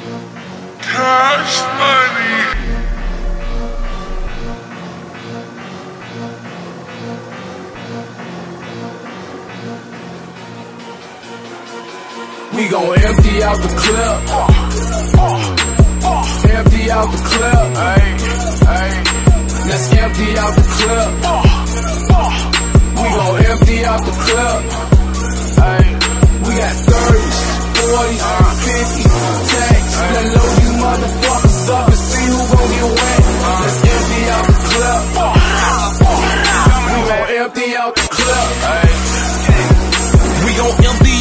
Cash money. We gon' empty out the clip. Empty out the clip. Let's empty out the clip. We gon' empty out the clip. We got 30s, 40s,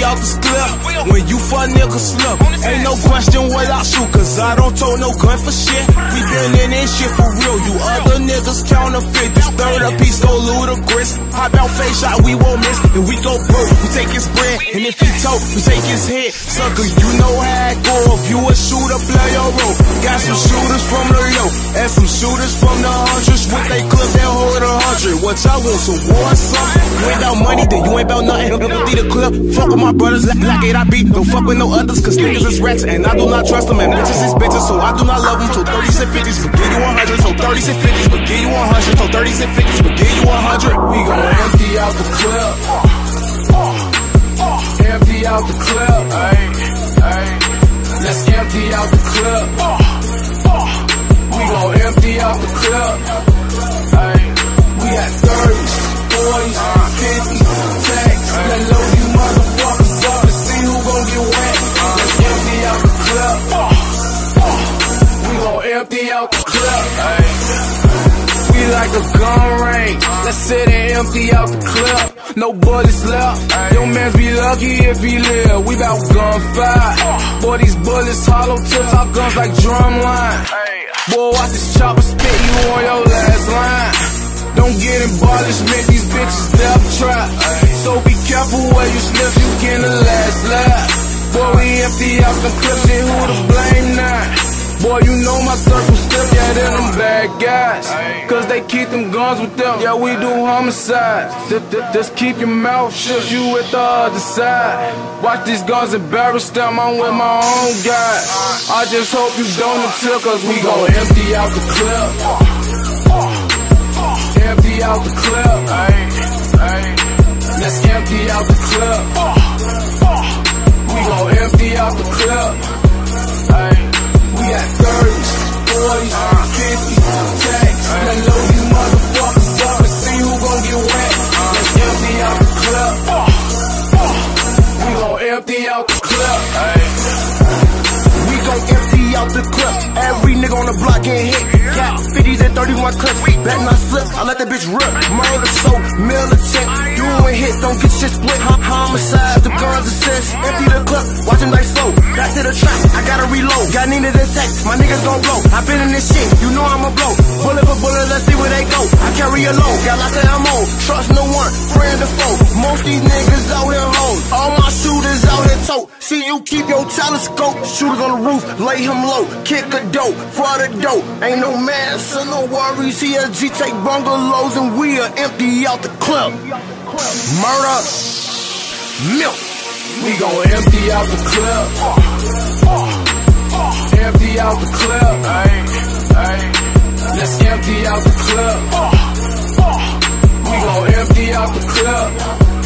out the clip when you fuck niggas slip. Ain't no question what I shoot, cause I don't tote no gun for shit. We been in this shit for real, you other niggas counterfeit. This third a piece go ludicrous. Hop out face shot, we won't miss. And we go broke, we take his bread. And if he tote, we take his head. Sucker, you know how it go. If you a shooter, play your role. Got some shooters from the low, and some shooters from the hundreds. With they clip, they hundred. What y'all want, some war something? About money, then you ain't about nothing. Empty the club, fuck with my brothers, like, it I beat. Don't fuck with no others, cause niggas is rats, and I do not trust them. And bitches is bitches, so I do not love them. So 30s and 50s, but give you 100. So 30s and 50s, but give you 100. So 30s and 50s, but give you 100. We gon' empty out the club. Empty out the club. Let's empty out the clip. Empty out the clip. We like a gun range. Let's sit and empty out the clip. No bullets left. Your mans be lucky if he live. We bout gunfire. Boy, these bullets hollow tips. Our guns like drumline. Boy, watch this chopper spit you on your last line. Don't get embellishment, these bitches death trap. So be careful where you slip, you get the last laugh. Boy, we empty out the clips, and who blame now? Boy, you know my circle still, yeah, them them bad guys. Cause they keep them guns with them, yeah, we do homicides. Just keep your mouth shut, you with the other side. Watch these guns embarrass them, I'm with my own guys. I just hope you don't until, cause we gon' empty out the clip. Empty out the clip. Let's empty out the clip. We gon' empty out the clip. Every nigga on the block get hit. Got 50s and 31 clips. Bet not slip. I let that bitch rip. Murder so militant. Doing hits, don't get shit split. Hom- Homicide, the guns assist. Empty the clip. Watch him like slow. Back to the trap. I gotta reload. Got needed in text. My niggas gon' blow. I been in this shit. You know I'ma blow. Bullet for bullet, let's see where they go. I carry a load. Got lots of ammo. Trust no one. Friend or foe. Most these niggas out here hoes. All my shooters keep your telescope. Shooters on the roof. Lay him low. Kick a dope. For the dope. Ain't no man, so no worries. CSG take bungalows and we are empty out the club. Murder. Milk. We gon' empty out the clip. Empty out the clip. Let's empty out the clip. We gon' empty out the clip.